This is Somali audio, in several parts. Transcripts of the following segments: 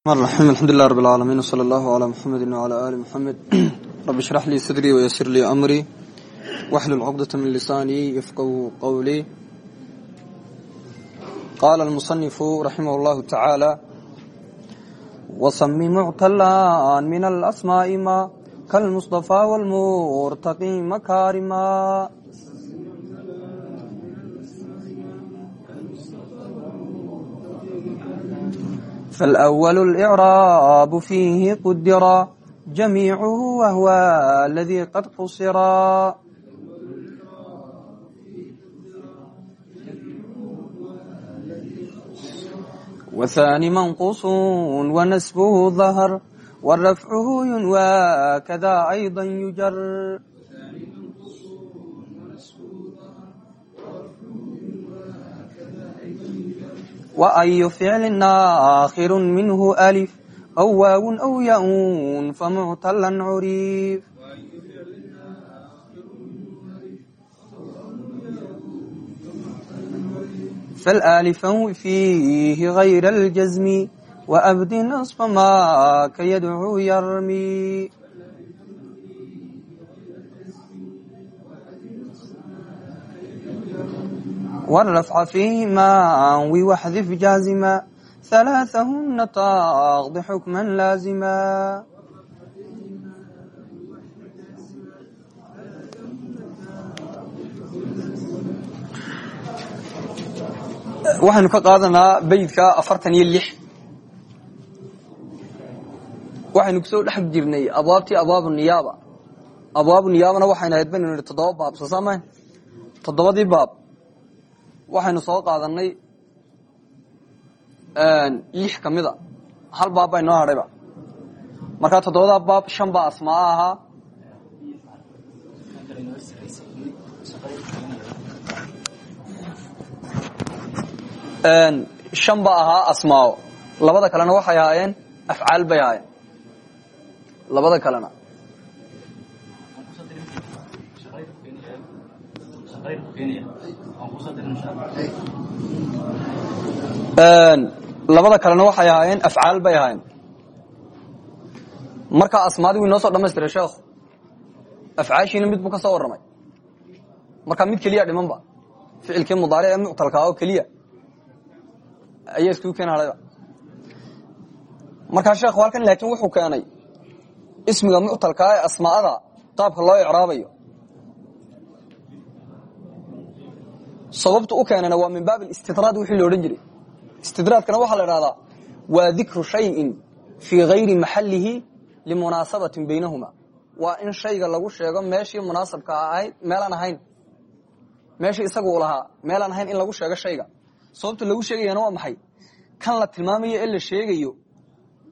الرحيم الحمد لله رب العالمين وصلى الله على محمد وعلى آل محمد رب اشرح لي صدري ويسر لي أمري واحلل عقدة من لساني يفقه قولي قال المصنف رحمه الله تعالى وصم معتلا من الأسماء ما كالمصطفى والمرتقي مكارما فالأول الإعراب فيه قدرا جميعه وهو الذي قد قصرا وثاني منقوص ونسبه ظهر والرفعه ينوى كذا أيضا يجر وأي فعل آخر منه ألف أو واو أو ياء فمعتلا عريف فالآلف فيه غير الجزم وأبد نصف ما كيدعو يرمي والرفع فيهما وحذف جازما ثلاثهن تاغض حكما لازما waxaynu ka qaadanaa beydka afartan iyo lix waxaynu kusoo dhex jirnay abwaabtii abwaabu niyaaba abwaabu niyaabana waxaynu ahayd baynu nihi toddoba baab soo saamayn toddobadii baab waxaynu soo qaadanay lix ka hal baab baa inoo hadhayba. Markaa toddobadaa baab shan baa asmaa ahaa. Shan ba ahaa asmaao labada kalena waxay ahaayeen afcaal bay ahaayeen. Labada kalena labada kalena waxay ahaayeen afcaal bay ahaayeen. Markaa asmaadii wu inoo soo dhamaystiray sheekhu afcaashiina mid buu ka soo warramay. Markaa mid keliya dhimanba ficilkii mudaaric ee muctalkaa oo keliya ayaa iskuu keena hadhayba markaa sheekhu halkan laakiin wuxuu keenay ismiga muctalkaa ee asmaa'ada qaabka loo icraabayo sababtu u keenana waa min baab istidraad wixii lo odhan jiray. Istidraadkana waxaa la idhahdaa waa dikru shayin fii hayri maxallihi limunaasabatin baynahuma. Waa in shayga lagu sheego meeshii munaasabka ahayd meelaan ahayn. Meeshii isagu u lahaa meelaan ahayn in lagu sheego shayga. Sababta lagu sheegayana waa maxay? Kan la tilmaamayo ee la sheegayo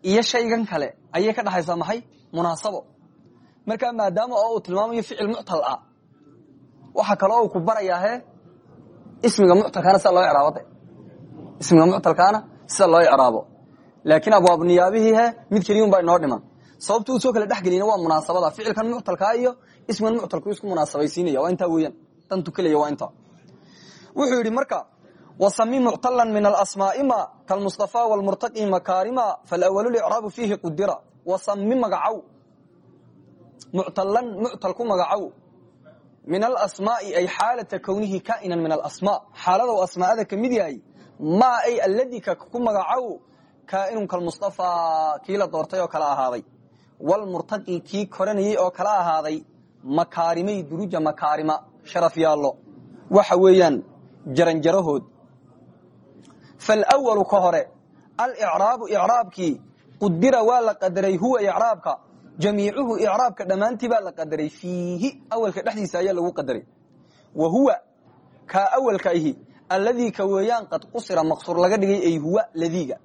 iyo shaygan kale ayay ka dhaxaysaa maxay? Munaasabo. Markaa maadaama uu tilmaamayo ficil muctal ah waxa kale oo ku barayaahe ismiga muctalkaana sida loo icraabode ismiga muctalkaana sida loo icraabo. Laakiin abwaab niyaabihii mid keliyun baa inoo dhiman. Sababta uu soo kala dhexgeliyna waa munaasabada. Ficilkan muctalkaa iyo ismigan muctalku isku munaasabaysiinaya waa intaa weeyaan. Dantu kelaya waa intaa. Wuxuu yidhi marka wasami muctala min alasmaai ma kalmustafa wlmurtaqi makaarima falwalu licraabu fiihi qudira wasami magacow. Muctalan muctal ku magacow min alasmaai ay xaalata kownihi kainan min alasmaa. Xaalada u asmaada ka mid yahay ma ay aladi ka ku magacow kaainun kalmustafa kii la doortay oo kala ahaaday. Wlmurtaqi kii koranayey oo kala ahaaday makaarimay duruja makaarima sharaf yaallo. Waxa weeyaan jaranjarahood falwalu ka hore alicraabu icraabkii qudira waa la qadaray huwa icraabka jamiicuhu icraabka dhammaantii baa la qadaray fiihi awalka dhexdiisa ayaa lagu qadaray. Wa huwa kaa awalka ihi alladii ka weeyaan qad qusira maqsuur laga dhigay ay huwa ladiiga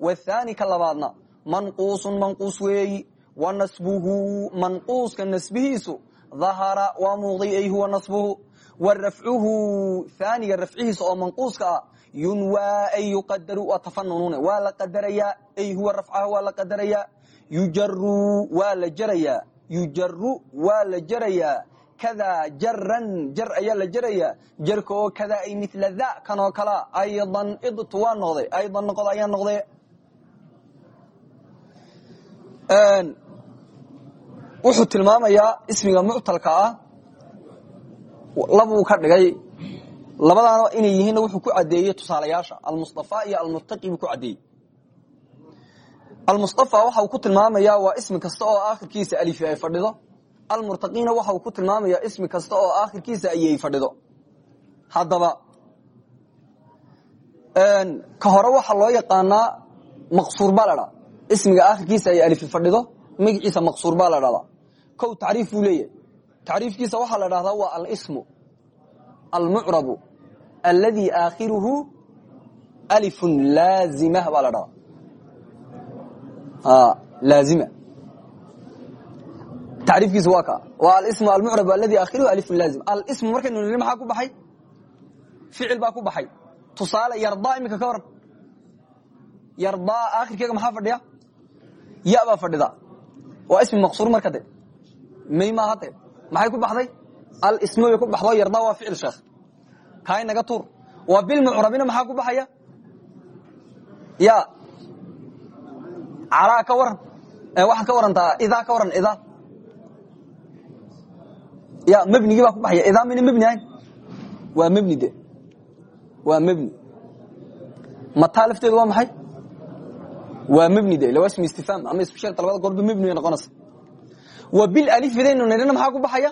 wathaani ka labaadna manquusun manquus weeyi wa nasbuhu manquuska nasbihiisu dahara waa muuqday ay huwa nasbuhu. Wa rafcuhu haaniga rafcihiisa oo manquuska ah yunwaa ay yuqadaru waa tafanunune waa la qadarayaa ay huwa rafcaha waa la qadarayaa yujaru waa la jarayaa. Yujaru waa la jarayaa. Kada jaran jar ayaa la jaraya jarka oo kada ay mila da kanoo kala aydan idtu waa noqday. Aydan noqod ayaa noqde wuxuu tilmaamayaa ismiga muctalka ah. Labuu ka dhigay. Labadaana inay yihiinna wuxuu ku cadeeyey tusaalayaasha. Almustafa iyo almuttaqi buu ku cadeeyey almustafa waxa uu ku tilmaamayaa waa ismi kasta oo aakhirkiisa alifi ay fadhido. Almurtaqina waxa uu ku tilmaamayaa ismi kasta oo aakhirkiisa ayay fadhido. Haddaba ka hore waxaa loo yaqaanaa maqsuur baa ismiga aakhirkiisa ay alifi fadhido magaciisa maqsuur baa kow tacriif buu leeyahay. Tacriifkiisa waxaa la dhahdaa waa alismu almucrabu alladii aakhiruhu alifun laazimah baa la dhahdaa laazima tacriifkiisa waa ka waa alismu almucrab alladii aakhiruhu alifun laazim alismu markaynu nidhi maxaa ku baxay ficil baa ku baxay tusaale yardaa iminka ka waran yardaa aakhirkeega maxaa fadhiya ya baa fadhida waa ismi maqsuur marka de may maaha de maxay ku baxday alismu bay ku baxdo yardaa waa ficil sheekh kaay naga tuur waa bilmucrabina maxaa ku baxaya ya calaa ka waran. Waxaad ka warantaa idaa ka waran idaa ya mebnigii baa ku baxaya. Idaa mayna mebni ahayn waa mebni de. Waa mebni mataa waa maxay? Waa mebni de. Waa ismi istifhaam ama ismu sharta labada goorba mebni bay noqonaysa. Wa bilalifidaynu nidhina maxaa ku baxaya?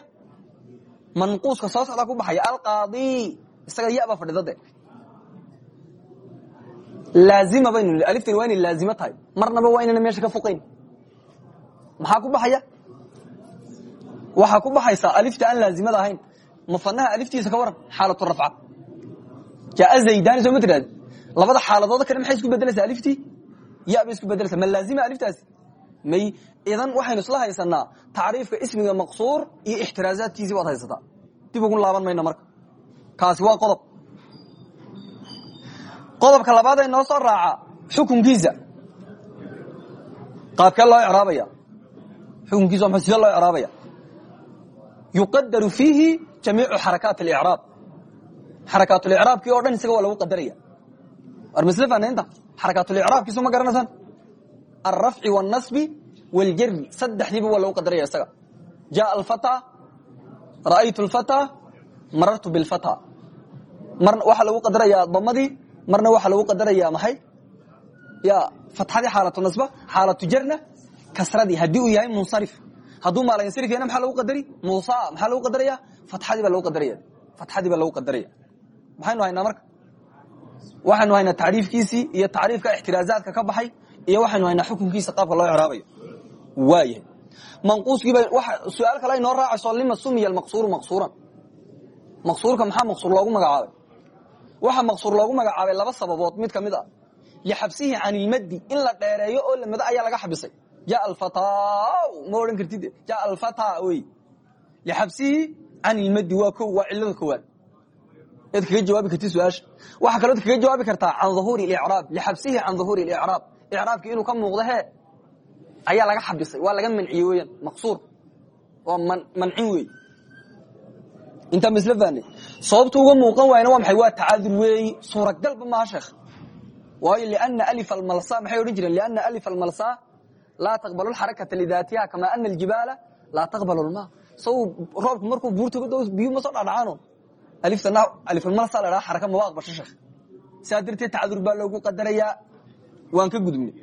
Manquuska soo socdaa ku baxaya. Alqaadi isaga ya baa laazima baynu aliftani waa inay tahay. Marnaba waa inayna meesha ka foqayn maxaa ku baxaya? Waxaa ku baxaysaa alifta aan laazimada ahayn. Mufanaha aliftiisa ka waran xaalatu rafca. Jaa zaydani soo ma labada xaaladood kale maxay isku bedelaysaa aliftii? Ya isku bedelaysaa ma laazima aliftaasi? May idan waxaynu isla haysanaa tacriifka ismiga maqsuur iyo ixtiraazaadkiisii waad haysataa. Dib ugu laaban mayno marka. Kaasi waa qodob qodobka labaad ee noo soo raaca xukunkiisa qaabkee loo icraabaya xukunkiisa waa sidee loo icraabaya yuqadaru fiihi jamiicu xarakaat alicraab xarakaatulicraabkii o dhan isaga waa lagu qadaraya war masle fanaynta xarakaatulicraabkiisu ma garanaysaan alrafci wاlnasbi wاljari saddexdiiba waa lagu qadaraya isaga jaءa alfatى ra'aytu اlfatى marartu biاlfatى mar waxaa lagu qadarayaa damadii marna waxaa lagu qadaraya maxay? Ya fatxadii xaalatu nasba xaalatu jarna kasradii haddii uu yahay munsarif. Hadduu maalansarif yahna maxaa lagu qadari? Muusa maxaa lagu qadaraya fatxadii baa lagu qadaraya fatxadii baa lagu qadaraya maxaynu haynaa marka? Waxaynu haynaa tacriifkiisii iyo tacriifka ixtiraazaadka ka baxay iyo waxaynu haynaa xukunkiisa qaabka loo icraabayo. Waayahay manquuskiiba su'aal kale inoo raacayso lima sumiya almaqsuuru maqsuuran. Maqsuurka maxaa maqsuur loogu magacaabay waxaa maqsuur loogu magacaabay laba sababood. Mid ka mid a lixabsihi can ilmaddi in la dheereeyo oo lamado ayaa laga xabisay. Ja alfata ma odhan kartid? Ja alfata wey lixabsihi can ilmaddi waa ko waa cilada koowaad. Eed kaga jawaabi kartid su'aasha. Waxaa kalood kaga jawaabi kartaa can uhuuri icraab lixabsihi can uhuuri icraab icraabkii inuu ka muuqdo he ayaa laga xabisay. Waa laga manciyey weyan maqsuur. Waa mancin wey intaa masl fahne sababta uga muuqan waayna waa maxay? Waa tacaadur weeyi suuragalba maaha sheekh. Waayo liana alif almalsa maxay odhan jireen? Liana alif almalsa laa taqbalu lxarakata lidaatiha kamaa ana aljibaala laa taqbalu lma saw roobku markuu buurta biyu ma soo dhadhacaano aliftana alifalmalsa la dhaha xaraka maba aqbasho sheekh. Sidaa darteed tacadur baa loogu qadarayaa. Waan ka gudubnay.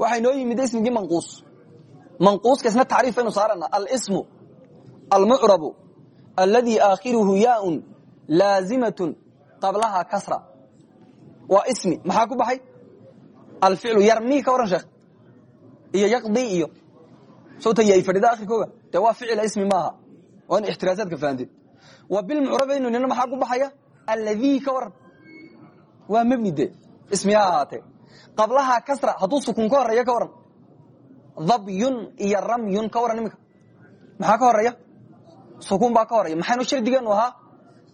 Waxay noo yimid ismigii manquus. Manquuska isna tacriif baynu saarana. Alsmu almucrabu alladii aakhiruhu yaaun laazimatun qablaha kasra. Waa ismi maxaa ku baxay? Alficlu yarmii ka waran sheekh. Iyo yaqdi iyo. Sowta yay fadhida akhirkooga. Dee waa ficila ismi maaha. Waa in ixtiraasaadka fahanteed wa bilmucrabaynu nina maxaa ku baxaya? Alladii ka waran. Waa mebni de ismi ha ahaatee. Qablaha kasra hadduu sukun ka horreeya ka waran. Dabyun iyo ramyun ka waran iminka. Maxaa ka horreeya sukun baa ka horreeya maxaynu shardigeenu ahaa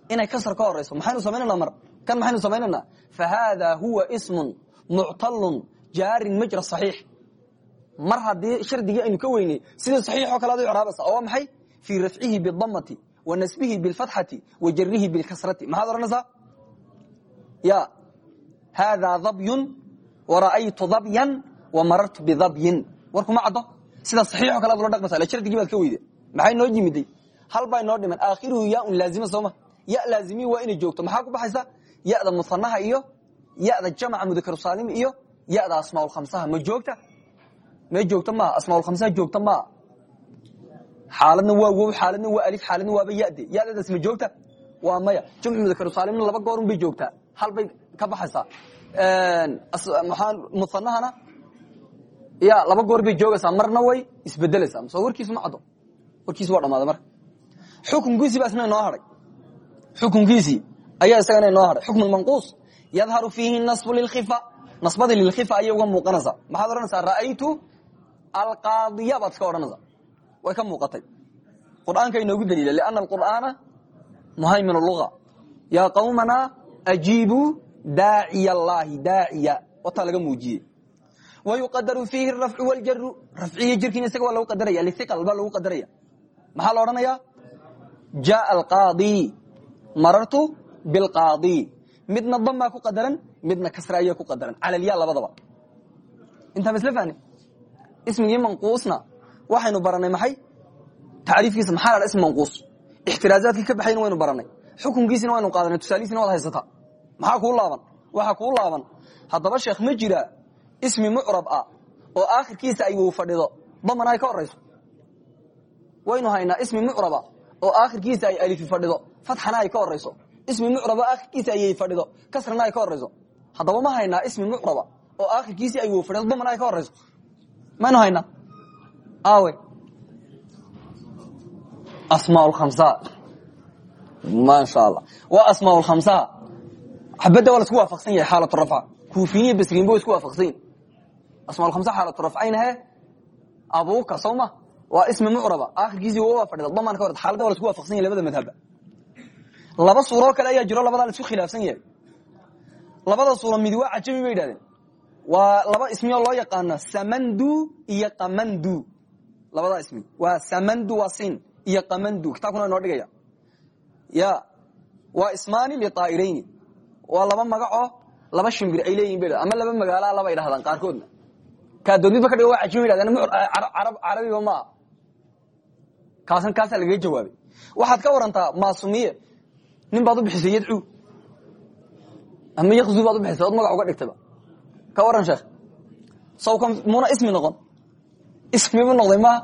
inay kasr ka horeyso maxaynu samaynana mar kan maxaynu samaynana fahaada huwa ismun muctalun jaarin majra صaxiix mar haddii shardigii aynu ka weynay sida saxiixoo kale ad u icraabaysa oo waa maxay fii rafcihi bidamati wa nasbihi bilfatxati wa jarihi bilkasrati maxaad odhanaysaa ya haadaa dabyun wara'aytu dabyan wa marartu bidabyin war kuma caddo sida saxiixo kale ad ula dhaqmaysa la shardigii baad ka weyde maxay noo yimiday hal baa inoo dhiman? Aakhiruhu yaun laazima sooma ya laazimiyi waa inay joogto. Maxaa ku baxaysa? Yada musanaha iyo yada jamca mudakar saalim iyo yada asmaaulkhamsaha ma joogta? May joogto maa asmaaulkhamsaha joogta maa xaaladna waa wow xaaladna waa alif xaaladna waaba yade. Yadadaas ma joogta? Waa maya. Jamcu mudakar saalimna laba goorun bay joogtaa hal bay ka baxaysaa maxaa musanahana ya laba goor bay joogaysaa. Marna way isbedelaysaa soo warkiisu ma caddo. Warkiisu waa dhamaaday marka xukunkiisii baa isna inoo hadhay xukunkiisii ayaa isagana inoo hadhay xukm manquus yadharu fiihi nasbu lilkhifa nasbadii lilkhifa ayay uga muuqanaysaa. Maxaad odhanaysaa ra'aytu alqaadiya baad iska odhanaysaa. Way ka muuqatay. Qur'aanka inoogu daliila liana alqur'aana muhaymin luga yaa qawmana ajiibuu daaciy allaahi daaciya wataa laga muujiyey. Wayuqadaru fiihi rafcu wljaru rafciyo jirkiina isaga waa lagu qadaraya liiqal baa lagu qadaraya maxaa la odhanaya jaa alqaadi marartu bilqaadi midna damaa ku qadaran midna kasra ayaa ku qadaran calalya labadaba intaa ma isla fahni ismigii manquusna waxaynu baranay maxay tacriifkiisa maxaa la ism manquus ixtiraazaadkii ka baxayna waynu baranay xukunkiisina waynu qaadanay tusaalihiisina waad haysataa maxaa kuu laaban waxaa kuu laaban haddaba sheekh ma jira ismi mucrab ah oo aakhirkiisa ay wow fadhido damana ay ka horayso waynu haynaa ismi mucraba oo aakhirkiisa ay alifi fadhido. Fatxana ay ka horayso ismi mucraba aakhirkiisa ayay fadhido. Kasrana ay ka horayso haddaba ma haynaa ismi mucraba oo aakhirkiisii ay wow fadhido. Damana ay ka horayso maynu haynaa awe asmaa lkhamsa maasha allah waa asmaa lkhamsaha xabadda waa lasku waafaqsan yahay xaalat rafca kuufiyinya basriinba wa isku waafaqsan yahi asmaa khamsa xaalatu rafcayn he? Abuuka waa ismi mucraba aakhirkiisii waa fadhida damaan ka hor xaaladda waa lasku waafaqsan yahay labada madhabba laba suuroo kale ayaa jiro labadaa la isku khilaafsan yahay. Labada suuro midi waa cajami bay yidhahdeen. Waa laba ismi oo loo yaqaano samandu iyo qamandu. Labadaa ismi. Waa samandu waa sin iyo qamandu. Kitaabkuna inoo dhigaya. Ya waa ismaani liaa'irayni waa laba magacoo laba shimbir ay leeyihiin ba ama laba magaaloa laba idhahdaan qaarkoodna. Kaadoodmidba ka dhigo waa cajima yidhahdeen. Carabiba maa kaasan kaasaa lagaga jawaabay. Waxaad ka warantaa maasumiye. Nin baad u bixisay yadcu ama yakzu baad u bixisay ood magac uga dhigtayba ka waran sheekh. Sawka muna ismi noqon. Ismibu noqday maaha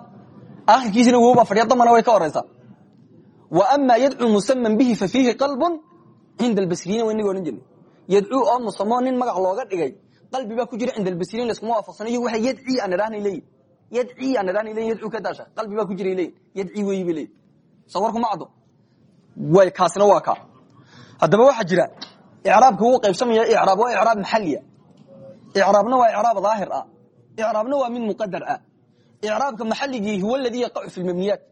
aakhirkiisina wow baa fadhiya damana way ka horaysaa wa ama yadcu musaman bihi fa fiihi qalbun cinda albasriyiin wa inaga odhan jirnay yadcuu oo musamoo nin magac looga dhigay qalbi baa ku jira cinda albasriin laskuma waafaqsano iyagu waa yadci aan idhahnay leeyihiin yadci aan idhahnay leeyin yadcuu ka daasha qalbi baa ku jiray leeyin yadci weeyi bay leeyin soo warkuma caddo way kaasina waa kaa haddaba waxaa jira icraabka wuu qaybsamaya icraab waa icraab maxaliya icraabna waa icraab daahir ah icraabna waa mid muqadar ah icraabka maxaligii huwa aladii yaqacu fi lmabniyaat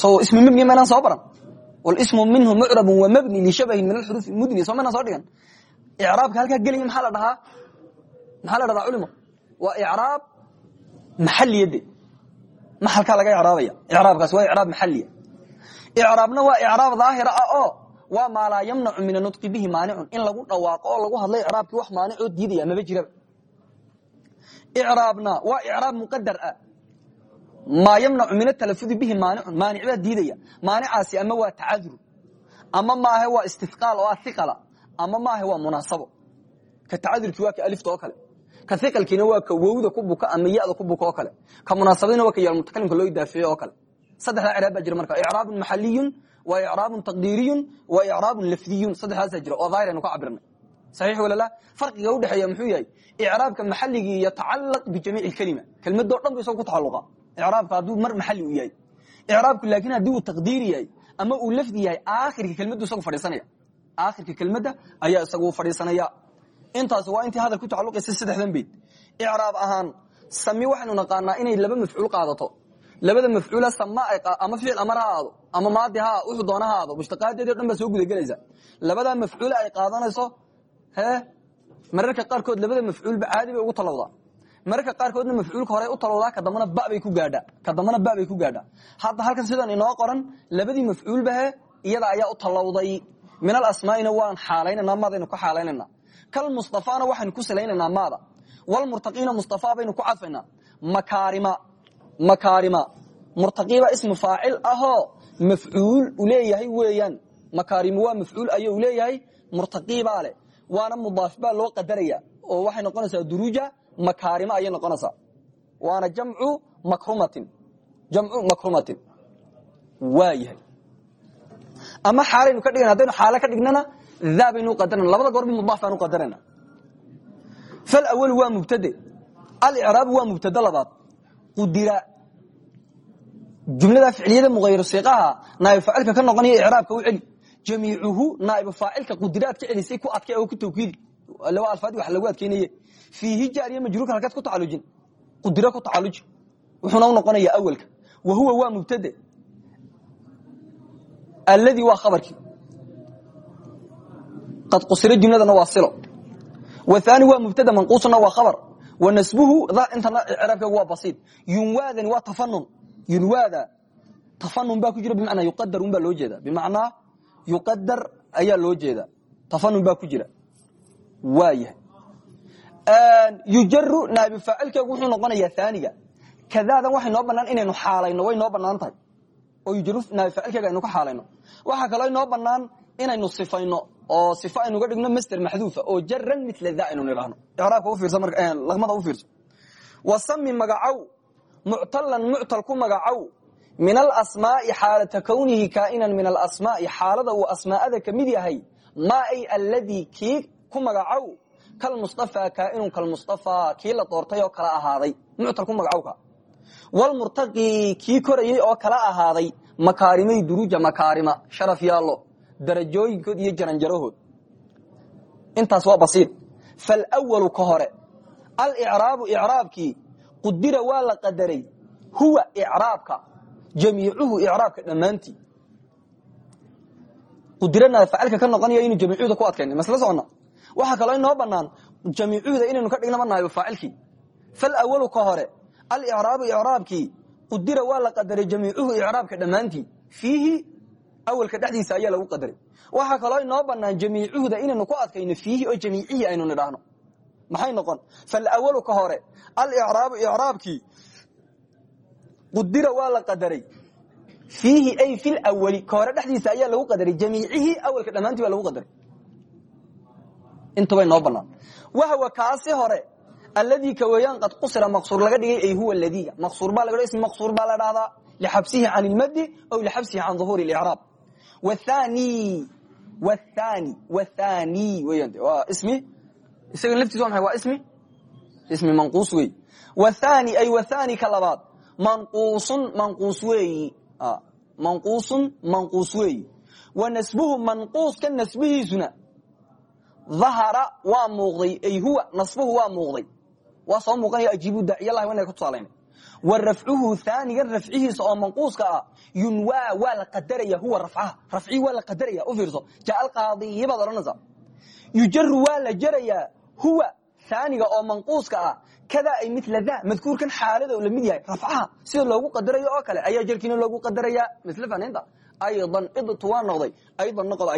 so ismi mabni maynaan soo baran wlsmu minhu mucrabu wamabni lishabahin min alxuruufi mudni soo maynaan soo dhigan icraabka halkaa gelaya maxaa la dhahaa maxaa la dhahdaa culimo waa icraab maxaliyade maxalkaa laga icraabaya icraabkaas waa icraab maxaliya icraabna waa icraab daahira ah oo waa maa laa yamnacu min anutqi bihi maanicun in lagu dhawaaqo oo lagu hadlay icraabkii wax maanicoo diidaya maba jiraba. Icraabna waa icraab muqadar ah. Maa yamnacu min atalafudi bihi maanicun maanic baa diidaya. Maanicaasi ama waa tacaduru ama maahe waa istiqaal oo ah iqala ama maahe waa munaasabo. Ka ka iqalkiina waa ka wowda ku buka ama yada ku buka oo kale. Ka munaasabadiina waa ka yaalmutakalimka loo idaafiye oo kale. Saddexdaa icraab baa jira marka icraabun maxaliyun wa icraabun taqdiiriyun wa icraabun lafdiyun saddexdaasaa jira oo daahir aynu ka cabirnay. Saxiix walala farqiga udhexeeya muxuu yahay icraabka maxaligii yatacalaq bijamiici lkelima kelmadoo dhan bu isago ku tacaluqa icraabka hadduu mar maxali u yahay. Icraabku laakiin haddii uu taqdiiri yahay ama uu lafdi yahay aakhirka kelmaddu isagu fadhiisanaya. Aakhirka kelmadda ayaa isagu fadhiisanaya intaas waa intii hadal ku tacaluqaysa saddexdan icraab ahaan sami waxaynu naqaanaa inay laba mafcuul qaadato. Labada mafcuula sama ama ficil amar ama maadi ha wuxuu doona ha aado mushtaqaadeedi o dhan baa soo gudagelaysa. Labadaa mafcuula ay qaadanayso he mararka qaarkood labada mafcuulba caadi ugu talowdaa. Mararka qaarkoodna mafcuulka hore u talowdaa kadambana babay ku gaadha kadambana babay ku gaadha hadda halkan sidan inoo qoran labadii mafcuulbahe iyada ayaa u talowday. Min alasmaa'ina waan xaalaynanaa maadaynu ka xaalaynanaa kal mustafana waxaynu ku salaynaynaa maada. Walmurtaqiina mustafa baynu ku cadfaynaa makaarima makaarima. Murtaqiba ismu faacil ahoo mafcuul u leeyahay weeyaan. Makaarimu waa mafcuul ayuu leeyahay. Murtaqibaa leh waana mudaaf baa loo qadaraya oo waxay noqonaysaa duruuja makaarima ayay noqonaysaa. Waana jamcu makrumatin jamcu makrumatin waa yahay. Ama xaalaynu ka dhigana haddaynu xaale ka dhignana daa baynu qadarana labada goorba mudaaf baanu qadarana falawalu waa mubtade alicraabu waa mubtade labaad qudira jumlada ficliyada muayr siqaha naaib faacilka ka noqonaya icraabka u celi jamiicuhu naaib faacilka qudiraad ka celisay ku adkay oo ku tawkiidi laba alfaad wax lagu adkeynaye fiihi jaariya majruurka halkaad ku tacalujin qudiro ku tacaluji wuxuuna u noqonaya awelka wa huwa waa mubtade alladii waa khabarkii qad qusira jumladana waa silo. Wathani waa mubtada manquusuna waa khabar. Wa nasbuhu intana icraabkeegu waa basiid. Yunwaadani waa tafanun yunwaada. Tafanun baa ku jira bimacnaa yuqadar un baa loo jeeda bimacnaa yuqadar ayaa loo jeeda tafanun baa ku jira. Waayahay. Yujaru naabi faacilkeegu wuxuu noqonayaa aaniga kadaadan waxay noo banaan inaynu xaalayno way noo bannaan tahay. Oo yujaru naabi faacilkeega aynu ka xaalayno. Waxaa kaloo inoo banaan inaynu sifayno oo sifo aynuga dhigno master maxduufa oo jaran mila da aynu nidhaahno. Icraabka ufiirsa laqmada u fiirso wasami magacow muctalan muctal ku magacow min alasmaai xaalata kownihi kaainan min alasmaai xaalada uu asmaa'ada ka mid yahay maa ay alladii kii ku magacow kalmustafa kaainun kalmustafa kii la doortay oo kala ahaaday muctal ku magacowka. Walmurtaqi kii korayey oo kala ahaaday makaarimay duruuja makaarima sharaf yaallo darajooyinkood iyo jaranjarahood intaas waa basiir. Falwalu ka hore alicraabu icraabkii qudira waa la qadaray huwa icraabka jamiicuhu icraabka dhammaantii. Qudirana facilka ka noqonaya inu jamiicuda ku adkayna masla socona waxaa kaloo inoo banaan jamiicuda inaynu ka dhignaba naayb faacilkii falwalu ka hore alicraabu icraabkii qudira waa la qadaray jamiicuhu icraabka dhammaantii. Fiihi awelka dhexdiisa ayaa lagu qadaray waxaa kaloo inoo banaan jamiicuhuda inaynu ku adkayno fiihi oo jamiicihii aynu nidhaahno maxay noqon falwalu ka hore alicraabu icraabkii qudira waa la qadaray fiihi ay fi lwali ka dhexdiisa ayaa lagu qadaray jamiicihii awelka dhammaantii baa lagu qadaray intubay noo banaan wahwa kaasi hore alladii ka weeyaan qad qusira maqsuur laga dhigay ay huwa ladiga maqsuur baa laga ismi maqsuur baa la dhahdaa lixabsihi can ilmadi aw lixabsihi can duhuuri icraab wathani. Wathani. Wathani. Ay wathani ka labaad. Manquusun manquus weeyi wa nasbuhu manquuska nasbihiisuna. Dahara waa muuqday. Ay huwa nasbuhu waa muuqday. Waa soo muuqanaya ajiibu daaciyalahi wa inay ku tusaalayna wa rafcuhu haanigan rafcihiisa oo manquuska ah. Yunwaa waa la qadaraya huwa rafcaha rafcii waa la qadaraya u fiirso. Jaa alqaadiyi baad odhanaysaa yujaru waa la jarayaa huwa haaniga oo manquuska ah. Kadaa ay mila da madkuurkan xaalada la mid yahay rafcaha sida loogu qadarayo oo kale ayaa jarkiina loogu qadarayaa. Misle fanaynta aydan idtu waa noqday aydan noqod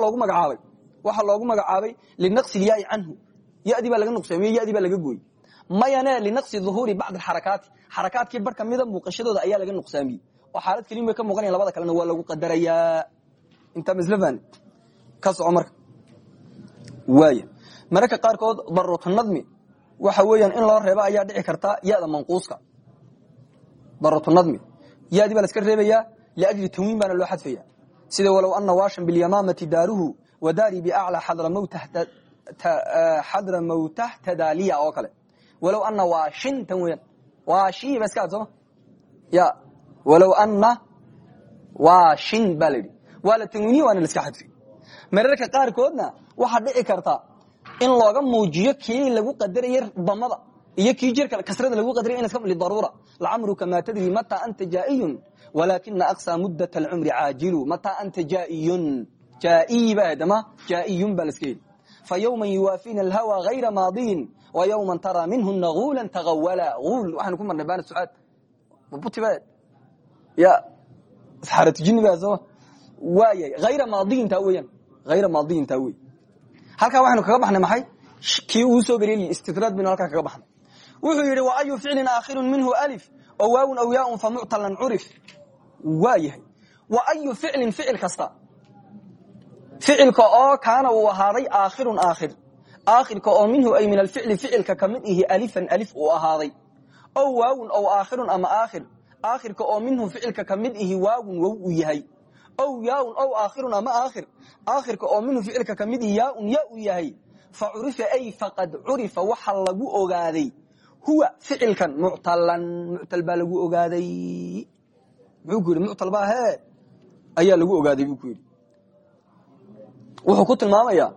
loogu magacaabay? Waxaa loogu magacaabay linaqsi lyaai canhu. Yadii baa laga nuqsaamiye yadii baa laga gooyey mayane linaqsi duhuuri bacd xarakaati xarakaadkii bar kamida muuqashadooda ayaa laga nuqsaamiyey oo xaalad kelin bay ka muuqanaya labada kalena waa lagu qadarayaa. Fan ka soco marka. Waaya mararka qaarkood daruutunadmi waxa weeyaan in loo reebo ayaa dhici karta yada manquuska. Daruutunadmi yadii baa laska reebayaa liajli tanwiin baana loo xadfaya. Sida walow ana waashan bilyamaamati daaruhu wa daari biaclى xadra mawtah tadaaliya oo kale walow ana waashin tan weyaan waashi ba iska ad sooma ya walow ana waashin ba la yidhi waa la tanwiiniye waana laska xadfi mararka qaarkoodna waxaa dhici karta in looga muujiyo kii lagu qadaraya damada iyo kii jirka kasrada lagu qadaraya in lidaruura lacamruka ma tadri mata anta jaa'iyun walaakina aqsa mudat alcumri caajilu mata anta jaa'iyun jaa'iyi ba dama jaa'iyun baa laska yidhi fa yawman yuwaafina alhawa hayra maadiyin wa yawman taraa minhuna guulan tagawala guul waxaanu ku marnay baana sucaad mabuti ba ya saxaratujini ba sooma waayay hayra maadiyin taa weeyaan hayra maadiyin taa wey halkaa waxaynu kaga baxnay maxay kii uu soo geliyay istidraad baynu halkaa kaga baxnay wuxuu yidhi wa ayu ficlin aakhirun minhu alif oo waawun aw yaaun fa muctalan curif waa yahay wa ayu ficlin ficil kasta ficilka oo kaana uu ahaaday aakhirun aakhir aakhirka oo minhu ay min alficli ficilka ka mid ihi alifan alif uu ahaaday. Ow waawun ow aakhirun ama aakhir. Aakhirka oo minhu ficilka ka mid ihi waawun wow uu yahay. Ow yaaun ow aakhirun ama aakhir. Aakhirka oo minhu ficilka ka mid ihi yaaun ya uu yahay. Fa curifa ay faqad curifa waxa lagu ogaaday. Huwa ficilkan muctalan muctal baa lagu ogaaday. Muxuu ku yidhi muctal baa hee ayaa lagu ogaaday buu ku yidhi. Wuxuu ku tilmaamayaa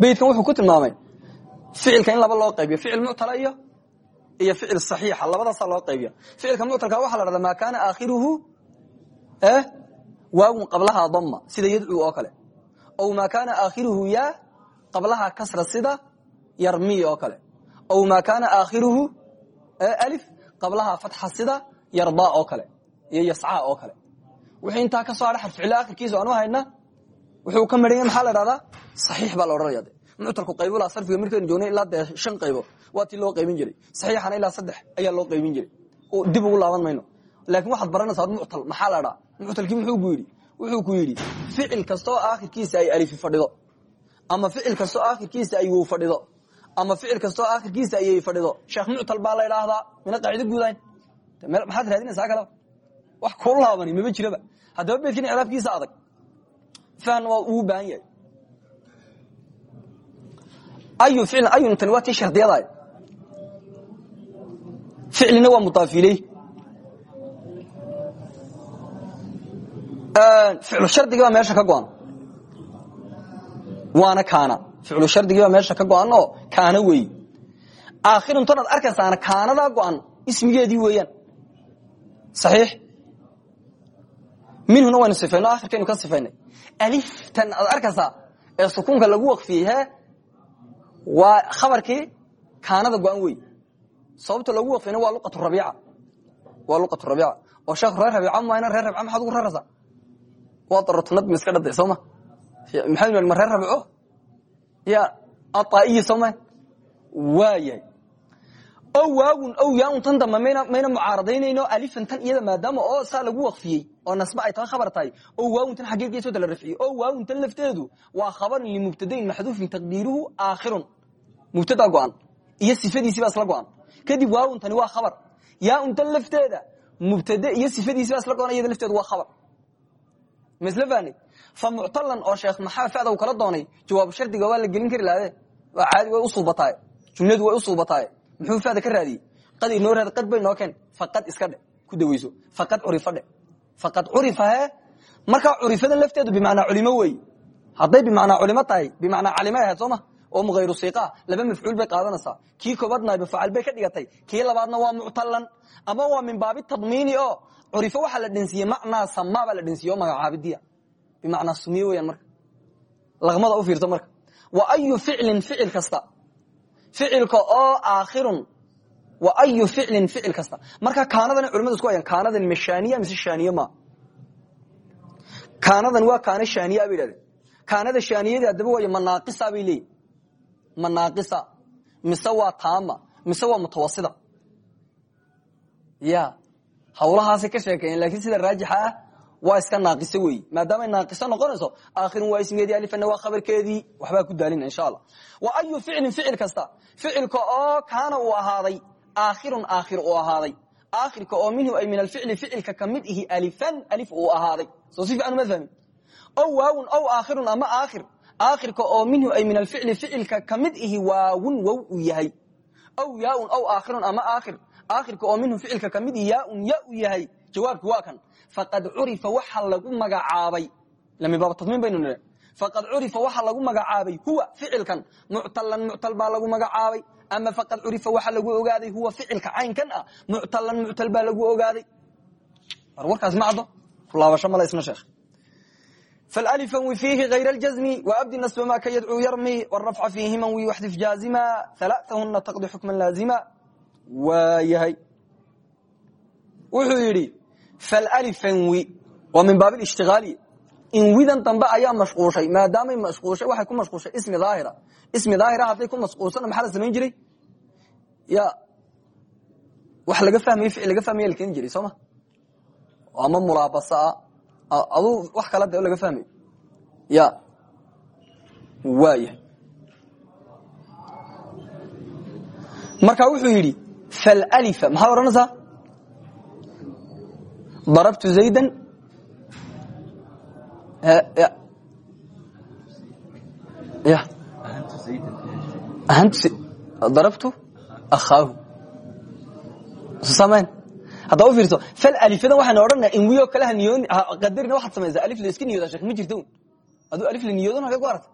beydkan wuxuu ku tilmaamay ficilka in laba loo qaybiyo ficil muctala iyo iyo ficil saxiixa. Labadaasaa loo qaybiya ficilka muctalka waxa la dhahdaa maa kaana aakhiruhu waawun qablaha dama sida yadcuu oo kale. Ow maa kaana aakhiruhu yaa qablaha kasra sida yarmi oo kale. Ow maa kaana aakhiruhu alif qablaha fatxa sida yarda oo kale iyo yasca oo kale. Wixii intaa ka soo hadha xarficilo akhirkiisa aanu hayna wuxuu ka maranya maxaa la dhahdaa saxiix baa la odhanaya de qaybula sarfiga markaynu joognay ilaa shan qaybo waa tii loo qaybin jiray. Saxiixana ilaa saddex ayaa loo qaybin jiray. Dib ugu laaban mayno. Laakiin waxaad baranaysaa muctal maxaa la dhaa muctalkii muxuu ku yidhi wuxuu ku yidhi ficil kastoo aakhirkiisa ay alifi fadhido ama ficil kastoo aakhirkiisa ay wow fadhido ama ficil kastoo aakhirkiisa ayay fadhido. Sheekh muctal baa la idhaahdaa mina qaacido guudayn. Maxaad raadinaysaa kaleba wax kuu laabani maba jiraba. Haddaba beedkan icraabkiisa adag fahn waa uu baahan yahay ayu ficilin ayun tani waa tii shardiyadaay ficlina waa mudaaf ileyh ficlu shardigii baa meesha ka go-an waana kaana ficlu shardigii baa meesha ka go-an oo kaana weeyi aakhirun tonaad arkaysaana kaanadaa go-an ismigeedii weeyaan saxiix minhuna waynu sifayno akhirkaynu ka sifaynay aliftan aad arkaysaa ee sukuunka lagu waqfiyey he waa khabarkii kaanada go-an wey sababta loogu waqfiyna waa luqatu rabiica. Waa luqatu rabiica. Oo sheekh reer rabiica mayna reer rabiica maxaad ugu raraysaa waa darotunad ma iska dhaday sooma maxamed ma reer rabiico? Ya aطaa'iyi sooma waa yahay ow waawun ow yaaun tan dambe mayna mayna mucaaradaynayno alifan tan iyada maadaama oo saa lagu waqfiyey oo nasbe ay tahay khabar tahay ow waawun tan xagee geesooda la rafciyey ow waawun tan lafteedu waa khabarun limubtadain maxduufin taqdiiruhu aakhirun. Mubtada go-an iyo sifadiisii baa isla go-an. Kadib waawun tani waa khabar. Yaaun tan lafteeda mubtade iyo sifadiisi baa isla go-an iyada lafteedu waa khabar. Ma isla fahnay fa muctalan oo sheekh maxaa facda uu kala doonay jawaab shardiga waa la gelin kari lahade caadi way usuubataay jumladu way usuubataay muxuu fada ka raadiyey? Qad inoo raad qad bay faqad iska dhe ku daweyso faqad curifa dhe faqad curifa he markaa curifadan lafteedu bimacnaa culimo weeye hadday bimacnaa culimo tahay bimacnaa calimay ahayd sooma oo mughayru siiqaa laba mafcuul bay qaadanaysaa. Kii koobaad naayba facal bay ka dhigatay kii labaadna waa muctalan ama waa min baabi tadmiini oo curifo waxaa la dhensiiyey macnaa samaa la dhensiiye oo magacaabidiya. Bimacnaa sumiye weyaan marka. Laqmada u fiirso marka. Wa ayu ficlin ficil kasta. Ficilka oo aakhirun wa ayu ficlin ficil kasta. Marka kaanadan culimadu isku hayaan kaanadan ma mise shaaniye ma? Kaanadan waa kaana shaaniya bay kaanada shaaniyadii haddaba waay manaaqisa bay leeyihiin manaaqisa. Mise waa taama. Mise waa mutawasida ya hawlahaasay ka sheekeeyeen laakiin sida raajixa ah waa iska naaqiso weeyi. Maadaamay naaqiso noqonayso aakhirun waa ismigeedii alifana waa khabarkeedii waxbaa ku daalina insha allah. Wa ayu ficlin ficil kasta. Ficilka oo kaana uu ahaaday aakhirun aakhir uu ahaaday. Aakhirka oo minhu ay min alficli ficilka ka mid ihi alifan alif uu ahaaday. Soo si fiican uma fahmin. Waawun ow aakhirun ama aakhir. Aakhirka oo minhu ay min alficli ficilka ka mid ihi waawun wow uu yahay. Ow yaaun ow aakhirun ama aakhir. Aakhirka oo minhu ficilka ka mid ihi yaaun ya u yahay. Jawaabki waa kan. Faqad curifa waxa lagu magacaabay. Min baab tadmiin baynu faqad curifa waxa lagu magacaabay. Huwa ficilkan. Muctalan muctal baa lagu magacaabay ama faqad curifa waxa lagu ogaaday huwa ficilka caynkan ah muctalan muctal baa lagu ogaaday war warkaas ma caddo kulaabasho male isna sheekh فالألف انوي فيه غير الجزم وأبدي النسب ما كي يدعو يرمي والرفع فيه منوي واحذف جازما ثلاثهن تقضي حكما لازما ويهي wuxuu yidhi falأlif anwi waa min baab اlاshtiغaali inwidan dambe ayaa mashquushay maadaamay mashquushay waxay ku mashquushay ismi daahira. Ismi daahira hadday ku mashquulsana maxaa la samayn jiray? Ya wax laga fahmayo ficil laga fahmaya la keeni jiray soo ma? Ama mulaabasaa aduu wax kala de laga fahmayo ya waayahay. Marka wuxuu yidhi falalifa maxaad odhanaysaa? Darabtu zaydan darabtu akhaahu samayn haddaa u fiirso fal alifadan waxaynu odhanaa inwiyo kale haniyoon qadarina waxaad samaysaa alif la iska niyoodaa sheekh ma jirto un aduu alif la niyoodon hagee ku aragta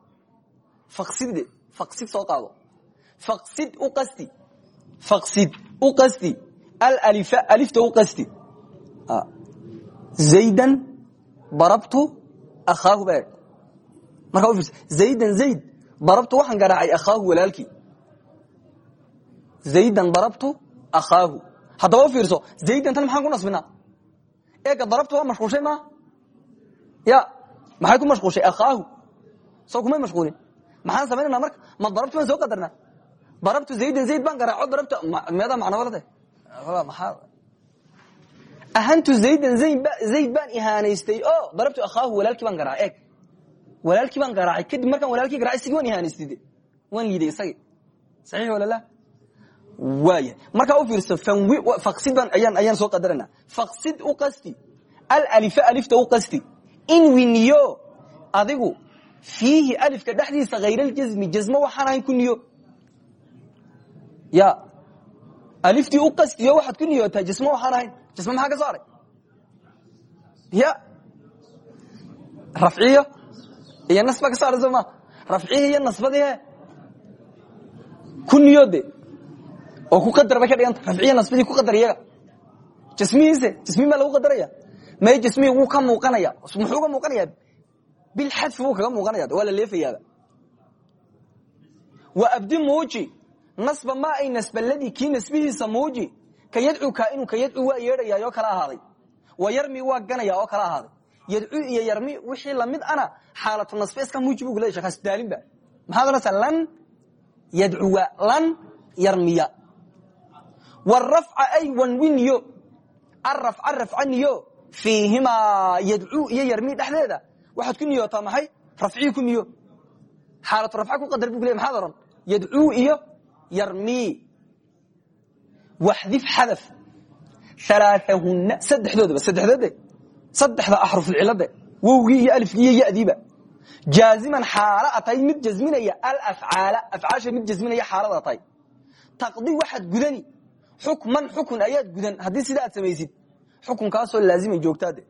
faqsidde faqsid soo qaado faqsid u qasti faqsid u qasti alalifa alifta u qasti zaydan darabtu akhaahu ba markaa u fiirso zaydan zayd darabtu waxaan garaacay akhaahu walaalkii zaydan darabtu akhaahu haddaba u fiirso zaydan tan maxaan ku nasbinaa eega darabtu waa mashquulshay maa ya maxay ku mashquulshay akhaahu soo kumay mashquulin maxaan samaynana marka ma darabtu baan soo qadarnaa darabtu zaydan zayd baan garaaco darabta meedaa macnawalade maxaa ahantu zaydan zayd baan ihaanaystay o darabtu akhaahu walaalkii baan garaacay eeg walaalkii baan garaacay kadib markaan walaalkii garacay isagii waan ihaanaystay waan liiday isagii saxiix walala waaya markaa u fiirso faqsid baan ayaan ayaan soo qadarana faqsid u qasti alalifa alifta u qasti in winiyo adigu fiihi alifka dhexdiisa hayraljasmi jasmo waxaan ahayn ku niyo ya aliftii u qastiyo waxaad ku niyootaa jasmo waxaan ahayn jasmo maxaa ka saaray ya rafciyo iyo nasba ka saaray soo ma rafcihi iyo nasbadii he ku niyoode oo ku qadar bay ka dhiganta rafciya nasbadii ku qadar iyaga jasmihiise jasmihi maa lagu qadaraya may jasmihii wuu ka muuqanaya muxuu uga muuqanaya bilxadfi wuu kaga muuqanaya waa la leefayaaba wa abdi muuji nasba maa ay nasba ladii kii nasbihiisa muuji ka yadcu kaainu ka yadcu waa yeedhayaa oo kala ahaaday. Wa yarmi waa ganaya oo kala ahaaday. Yadcu iyo yarmi wixii la mid ana xaalatu nasbe iska muuji bu kule shakaas daalinba. Maxaad odhanaysaa lan yadcuwa lan yarmiya. Wrafca ay wanwiniyo arafca rafcaniyo fiihimaa yadcuu iyo yarmi dhexdeeda. Waxaad ku niyootaa maxay? Rafcii ku niyo. Xaalatu rafca ku qadar bu ku ley maxaad ohan yadcuu iyo yarmi waxdif xadaf alaaahuna saddexdoodaba saddexdoode saddexda axrufulcilade wowgii iyo alifgii iyo yadiiba jaaziman xaala a tahay mid jasminaya alafcaala afcaasha mid jasminaya xaalada tahay taqdi waxaad gudani xukman xukun ayaad gudan haddii sida aad samaysid xukunkaasoo laazimay joogtaade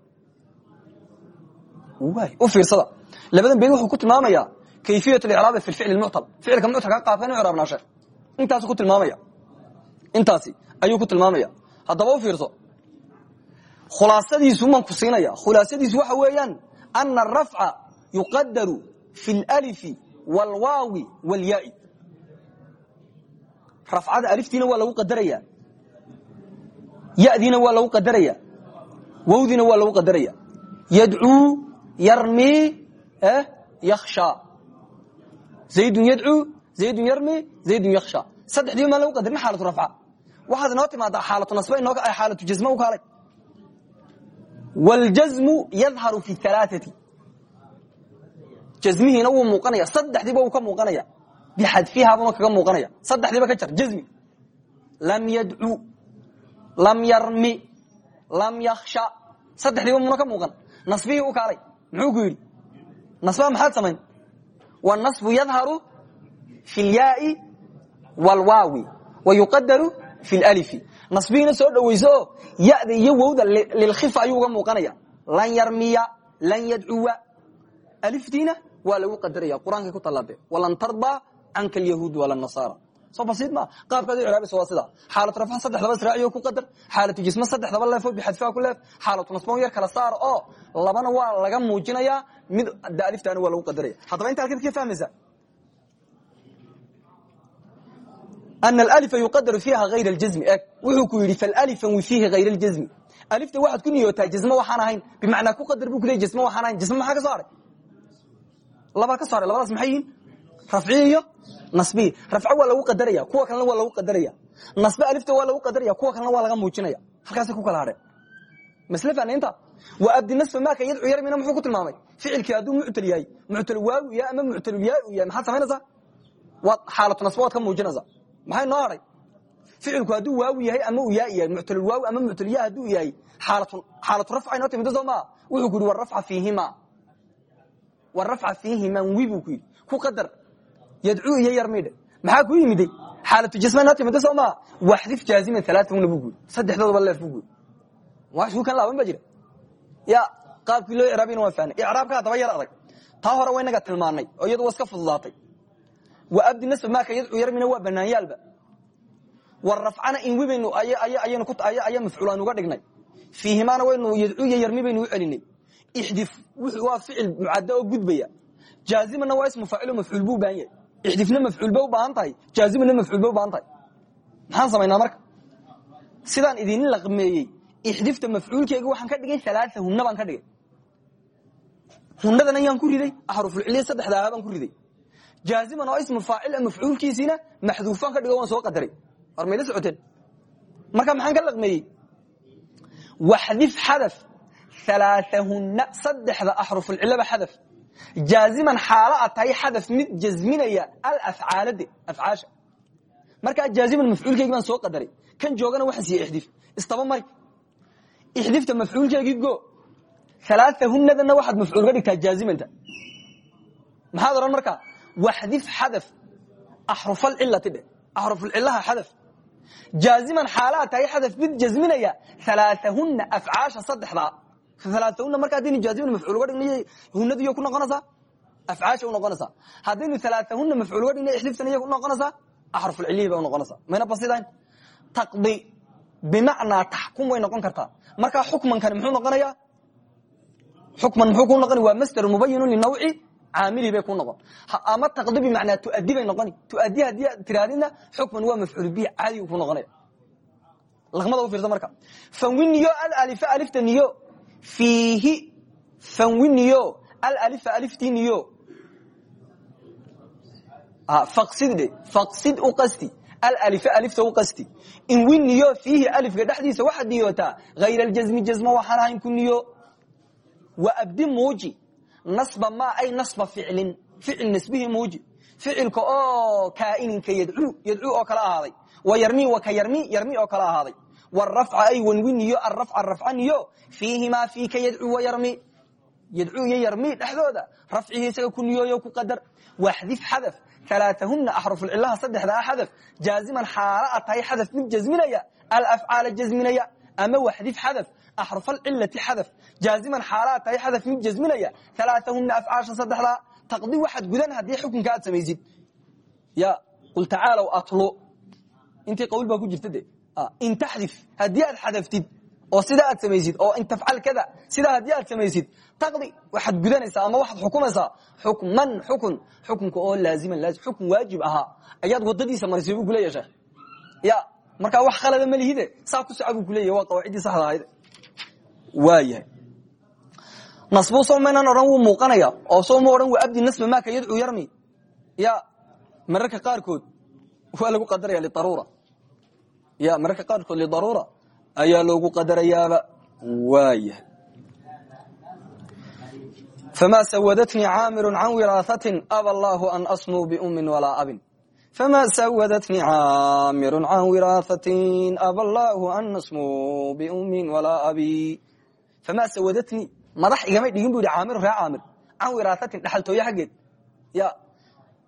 u fiirsada labadan beed wuxuu ku tilmaamayaa kayfiyat icraabi fi ficl muctal ficilka muctalka qaabka inu iraabnaa sheekh intaasu ku tilmaamaya intaasi ayuu ku tilmaamaya. Haddaba u fiirso khulaasadiisumaan ku siinaya khulaasadiisu waxa weeyaan ana arafca yuqadaru fi alalifi waalwaawi waalyaai rafcada aliftiina waa lagu qadaraya yadiina waa lagu qadaraya wawdiina waa lagu qadaraya yadcuu yarmi eh, yakhsha. Zaydun yadcuu zaydun yarmi zaydun yakhsha. Saddexdiiba maa lagu qadari ma xaalatu waxaad inoo timaadaa xaalatu nasba inoo xaalatu jasma u kaalay wاljazmu yadharu fi alaaثati jazmihiina wuu muuqanaya saddexdiiba wuu ka muuqanaya bixadfihaabuna kaga muuqanaya saddexdiiba ka jar jazmi lam yadcu lam yarmi lam yakhsha saddexdiiba muna ka muuqan nasbihii u kaalay muxuu ku yidhi nasbaha maxaad samayn wاnasbu yadharu fi اlyaai wاlwaawi wa اlalifi nasbihiina soo dhowayso yada iyo wowda lilkhifa ayuu uga muuqanaya. Lan yarmiya lan yadcuwa. Aliftiina waa lagu qadaraya qur'aankay ku tallaade walan tardaa canka alyahuud wala nasaara. Soo basiid maa qaabkaad u iraabaysa waa sida. Xaalatu rafca saddexdaba israaciyo ku qadar. Xaalatu jisma saddexdaba leefo bixadfiha ku leef. Xaalatu nasboon yar kala saar oo labana waa laga muujinayaa mid da aliftaana waa lagu qadaraya. Haddaba inta halkeed ka fahmaysaa ana alalifa yuqadaru fiiha hayra aljazmi eg wuxuu ku yidhi falalifa wi fiihi hayra aljazmi alifta waxaad ku niyootaa jasme waxaan ahayn bimacnaa ku qadar buu ku leey jasme waxaan ahayn jasme maxaa ka soo haray labaa ka so haray labadaas maxay yihiin rafciya iyo nasbiya rafco waa lagu qadaraya kuwa kalena waa lagu qadaraya nasbe alifta waa lagu qadaraya kuwa kalena waa laga muujinaya halkaasay ku kala hadheen masle fanaynta wa abdi nasba maaka yadcu yarmina muxuu ku tilmaamay ficilkii hadduu muctal yahay muctal waawi yahay ama muctalulyaa u yahay maxaad samaynaysaa waad xaalatu nasba waad ka muujinaysaa maxay noo hadhay ficilku hadduu waawi yahay ama uu yaa yahay muctalulwaawi ama muctalulyaa hadduu yahay xaalatu rafca inoo timida soo maa? Wuxuu ku yidhi warafca fiihima. Warafca fiihima wi buu ku yidhi. Ku qadar yadcuu iyo yarmidhe maxaa ku yimiday xaalatu jasma inoo timida soo maa? Waxdif jaaziman alaatahuna buu ku yidhi. Saddexdoodaba leef buu ku yidhi. Waxuu kan laaban ba jira? Ya qaabkii loo icraabina waan fahnay icraabka haddaba yar adag. Taa hore wa inaga tilmaanay oo iyadu waa iska fududaatay wa abdi maaka yadcu yarmina waa banaanyaalba war rafcana in wibaynu ayaa mafcuulaan uga dhignay. Fiihimaana waynu yadcu iyo yarmi baynu u waa ficil mucadda oo gudbaya. Jaazimana waa ismu faacilo mafcuul buu ubaahan yahay. Ixdifna mafcuul ba u baahan tahay. Jaazimana mafcuul ba u baahan tahay. Maxaan marka? Sidaan idin laqmeeyey ixdifta mafcuulkeyga waxaan ka dhigay alaaa hunna baan ka dhigay. Hunnadan ayaan ku riday axrufulciliya saddexda aha baan ku riday jaaziman oo ismu faacil mafcuulkiisiina maxduufaan ka dhigo waan soo qadaray war mayla socoteen marka maxaan ka laqmeeyey waxdif xadaf alaaahunna saddexda axrufulcilaba xadaf jaaziman xaalo a tahay xadaf mid jasminaya alafcaalade afcaasha markaa jaaziman mafcuulkeygi baan soo qadaray kan joogana waxaan siiye ixdif istaba mari ixdifta mafcuulkeegii go alaaahunadana waxaad mafcuul ga dhigtaa jaazimanta maxaad odhan markaa waxdif xadaf axrufalcilati dhe axrufulcilaha xadaf. Jaaziman xaalaa tahay xadaf mid jasminaya alaaahuna afcaasha saddexdaa alaaahuna marka haddaynu jaaziman mafcuul uga dhignay hunadiyo ku noqonaysaa afcaasha u noqonaysaa haddaynu alaaahuna mafcuul uga dhignay ixdiftana iya ku noqonaysaa axrufulcilihi bay u noqonaysaa mayna basidayn taqdi bimacnaa taxkum way noqon kartaa. Markaa xukmankani muxuu noqonayaa? Xukman muxuu ku noqoni waa masder mubayinu linawci caamili bay ku noqon ama taqdi bimacnaa tuadi bay noqoni tuadi haddii aad tirahdidna xukman waa mafcuul bihi caadigu ku noqonaya laqmada u fiirsa marka fanwiniyo alalifa alifta niyo fiihi fanwiniyo alalifa aliftii niyo faqsid dhe faqsid u qasti alalifa alifta u qasti in winiyo fiihi alifka dhexdiisa waxaad niyootaa hayr aljasmi jasmo waxaan ahayn ku niyo wa abdi muuji nasba ma ay nasba ficlin. Ficil nasbihii muuji. Ficilka oo kaa'ininka yadcuu yadcuu oo kala ahaaday. Wa yarmi wa ka yarmi yarmi oo kala ahaaday. Warafca ay wanwiniyo arafca rafcaniyo fiihimaa fiika yadcuu wa yarmi. Yadcuu iyo yarmi dhexdooda rafcihii isaga ku niyooyo ku qadar. Waxdif xadaf alaaahuna axrufulcilaha saddexda a xadaf jaaziman xaala a tahay xadaf mid jasminaya alafcaala jasminaya ama waxdif xadaf axrufalcilati xadaf jaaziman xaala a tahay xadaf mid jasminaya alaaahuna afcaasha saddexdaa taqdi waxaad gudan haddii xukunka aad samaysid ya qul tacaalow atlo intii qawl baa ku jirta de in taxdif haddii aad xadaftid oo sidaa aad samaysid oo in tafcal kada sidaa haddii aad samaysid taqdi waxaad gudanaysaa ama waxaad xukumaysaa xukman xukun xukunka oo laaziman laazim xukun waajib ahaa ayaad wadadiisa marisay buu kuleeya sheekh ya markaa wax khalada ma lihide. Saa ku soca buu waa qawaacidii saxda ahayd waayahay nasbuu soo maynaan odhan muuqanaya oo soo ma odhan waa abdi nasba maaka yadcuu yarmi. Ya mararka qaarkood waa lagu qadaraya lidaruura. Ya mararka qaarkood lidaruura ayaa loogu qadarayaaba. Waayahay famaa sawadatnii caamiru can wiraahatin aba allaahu an asnuu biummin walaa abin fma sawadatni caamiru can wiraahatin aba allaahu an nasmu biummin walaa abi famaa sawadatni madax igamay dhigin bu yidhi caamiru ree caamir can wiraahatin dhaxaltooye xaggeed ya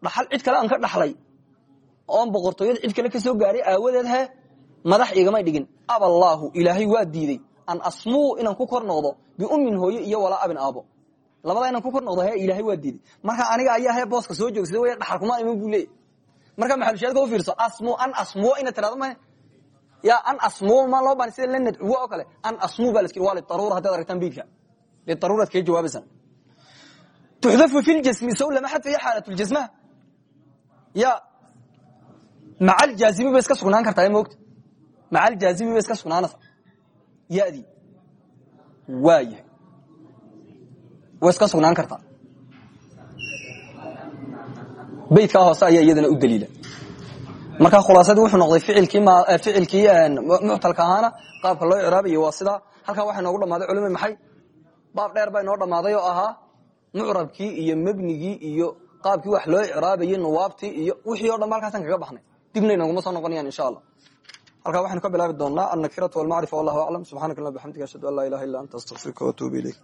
dhaxal cid kale aan ka dhaxlay oon boqortooyada cid kale ka gaaray aawadeed he madax igamay dhigin aba allaahu ilaahay waa diidey an asmuu inaan ku kor noqdo biummin hooye iyo walaa abin aabo labadaa inaan ku kor noqdo he ilaahay waa diiday marka aniga ayaa he booska soo joogsada way dhaxal kuma iman buu leeyay marka maxalushaadka u fiirso asmu an asmuo ina tirahdo ma ya an asmuo ma loo bani sida la nadcuwo oo kale an asmuu baa la iskiri waa litaruura haddaad aragtaan biilka. Litaruuraad kaga jawaabaysan tuxdafu fi ljasmi sow lama xadfayo xaalatljasmaha ya maca aljaazimi bay iska sugnaan kartaa moogta maca aljaazimi bay iska sugnaanaysa. Yadii waayahay way iska sugnaan kartaa beytkaa hoose ayaa iyadana u daliila. Marka khulaasadii wuxuu noqday ficilkii ficilkii muctalka ahaana qaabka loo icraabayo waa sidaa halkaa waxaa inoogu dhamaaday culima maxay? Baab dheer baa inoo dhamaaday oo ahaa mucrabkii iyo mebnigii iyo qaabkii wax loo icraabayey nuwaabtii iyo wixii o dhan ba halkaasan kaga baxnay. Dibna inaguma soo noqonayaan insha allah halkaa waxaynu ka bilaabi doonaa alnakiratu walmacrifa wallahu aclam subxanak allah bxamdika ashhadu an laa ilaha illa anta astaqfiruka watuubu ilayk